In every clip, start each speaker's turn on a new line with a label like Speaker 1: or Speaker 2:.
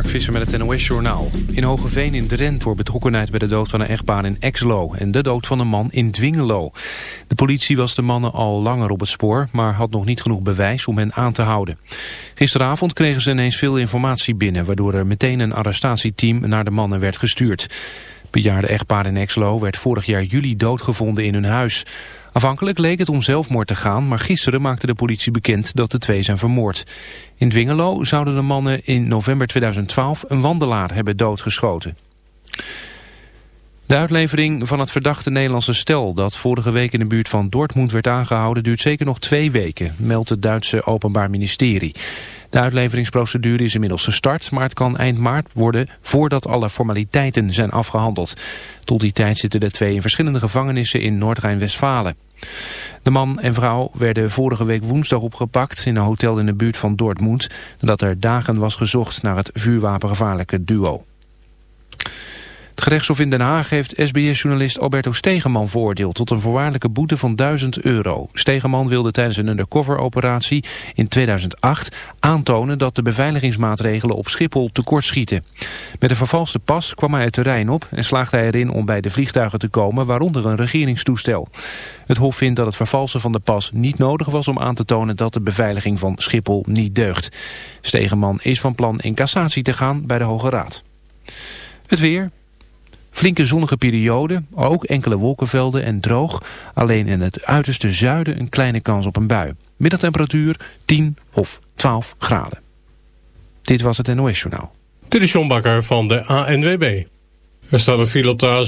Speaker 1: Mark Visser met het NOS-journaal. In Hogeveen in Drenthe wordt betrokkenheid bij de dood van een echtpaar in Exlo... en de dood van een man in Dwingelo. De politie was de mannen al langer op het spoor... maar had nog niet genoeg bewijs om hen aan te houden. Gisteravond kregen ze ineens veel informatie binnen... waardoor er meteen een arrestatieteam naar de mannen werd gestuurd. Bejaarde echtpaar in Exlo werd vorig jaar juli doodgevonden in hun huis... Afhankelijk leek het om zelfmoord te gaan, maar gisteren maakte de politie bekend dat de twee zijn vermoord. In Dwingelo zouden de mannen in november 2012 een wandelaar hebben doodgeschoten. De uitlevering van het verdachte Nederlandse stel dat vorige week in de buurt van Dortmund werd aangehouden duurt zeker nog twee weken, meldt het Duitse Openbaar Ministerie. De uitleveringsprocedure is inmiddels gestart, maar het kan eind maart worden voordat alle formaliteiten zijn afgehandeld. Tot die tijd zitten de twee in verschillende gevangenissen in Noord-Rijn-Westfalen. De man en vrouw werden vorige week woensdag opgepakt in een hotel in de buurt van Dortmund, nadat er dagen was gezocht naar het vuurwapengevaarlijke duo. Het gerechtshof in Den Haag heeft SBS-journalist Alberto Stegeman veroordeeld tot een voorwaardelijke boete van 1000 euro. Stegeman wilde tijdens een undercover-operatie in 2008 aantonen dat de beveiligingsmaatregelen op Schiphol tekortschieten. Met een vervalste pas kwam hij het terrein op en slaagde hij erin om bij de vliegtuigen te komen, waaronder een regeringstoestel. Het hof vindt dat het vervalsen van de pas niet nodig was om aan te tonen dat de beveiliging van Schiphol niet deugt. Stegeman is van plan in cassatie te gaan bij de Hoge Raad. Het weer, Flinke zonnige periode, ook enkele wolkenvelden en droog. Alleen in het uiterste zuiden een kleine kans op een bui. Middagtemperatuur 10 of 12 graden. Dit was het NOS Journaal.
Speaker 2: Dit is John Bakker van de ANWB. Er staat een file op de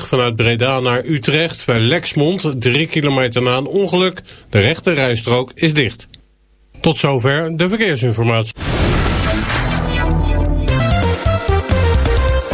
Speaker 2: A27 vanuit Breda naar Utrecht bij Lexmond. Drie kilometer na een ongeluk. De rechte rijstrook is dicht. Tot zover de verkeersinformatie.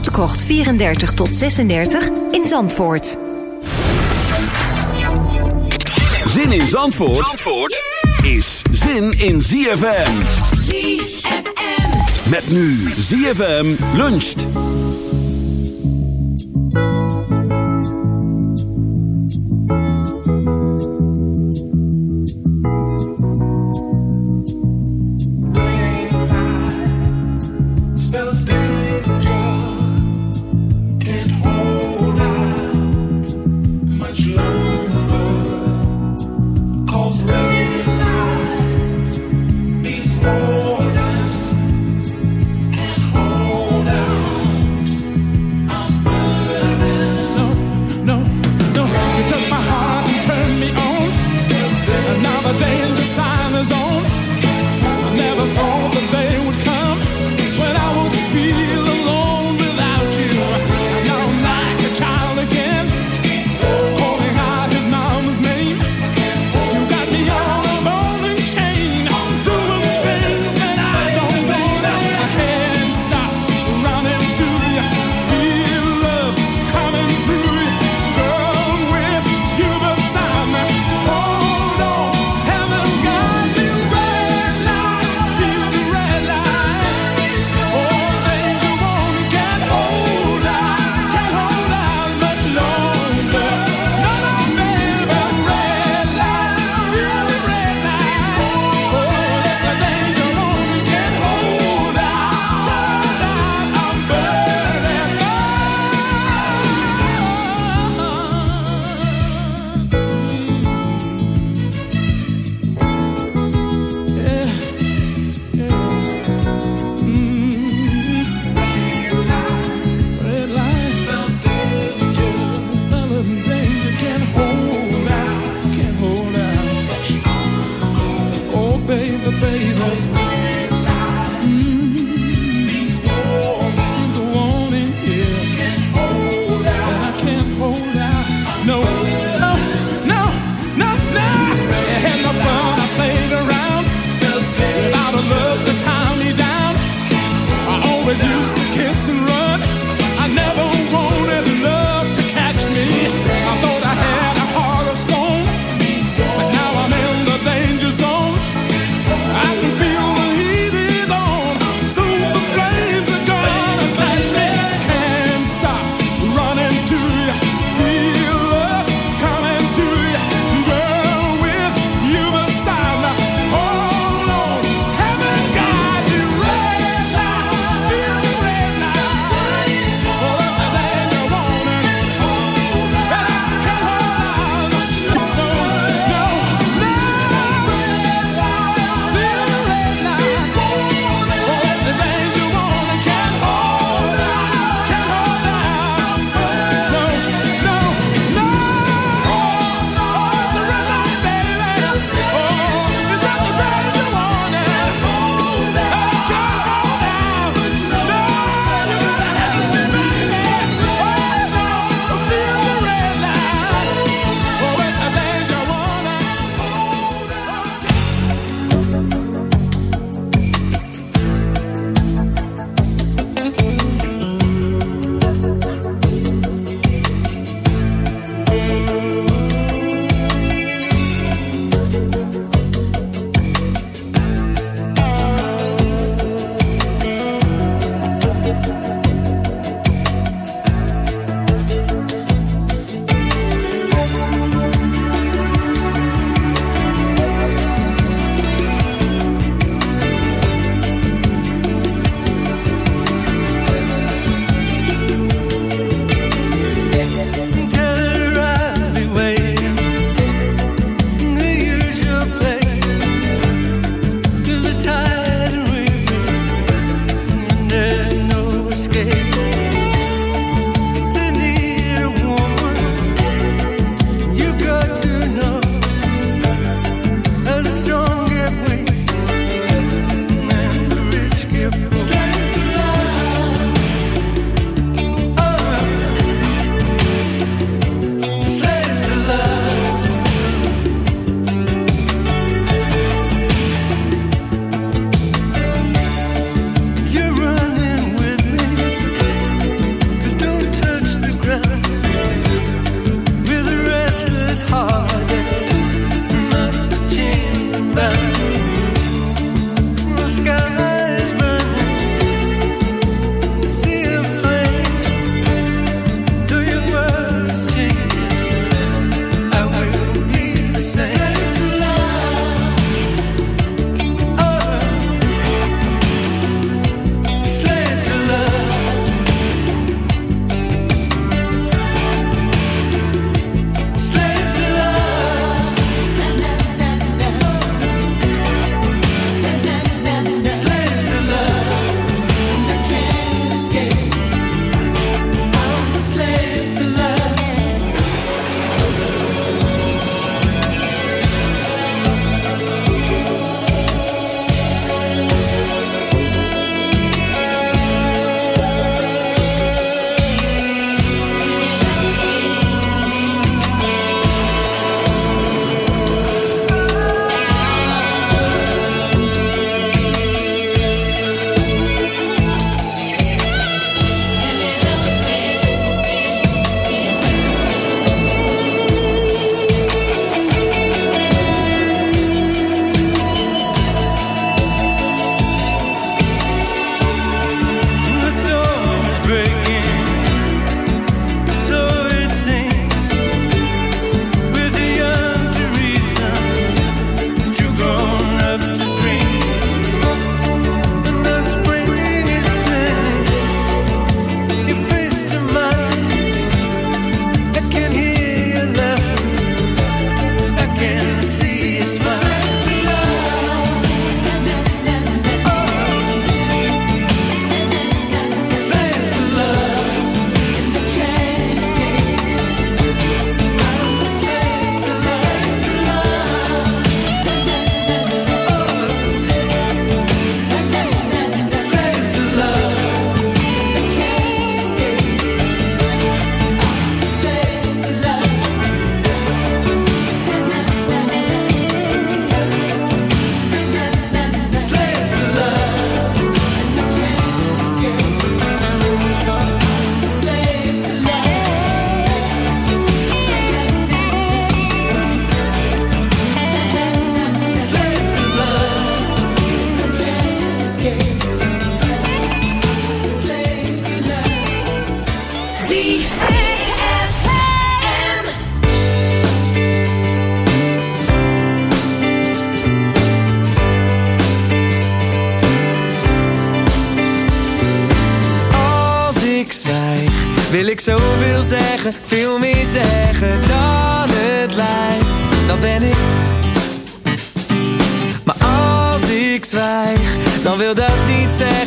Speaker 3: Krocht 34 tot 36 in Zandvoort.
Speaker 4: Zin in Zandvoort, Zandvoort is zin in ZFM.
Speaker 5: ZFM.
Speaker 4: Met nu ZFM luncht.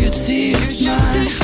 Speaker 6: you
Speaker 7: see you
Speaker 5: it's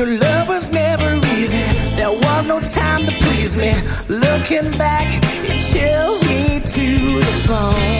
Speaker 8: Your love was never easy. There was no time to please me. Looking back, it chills me to the bone.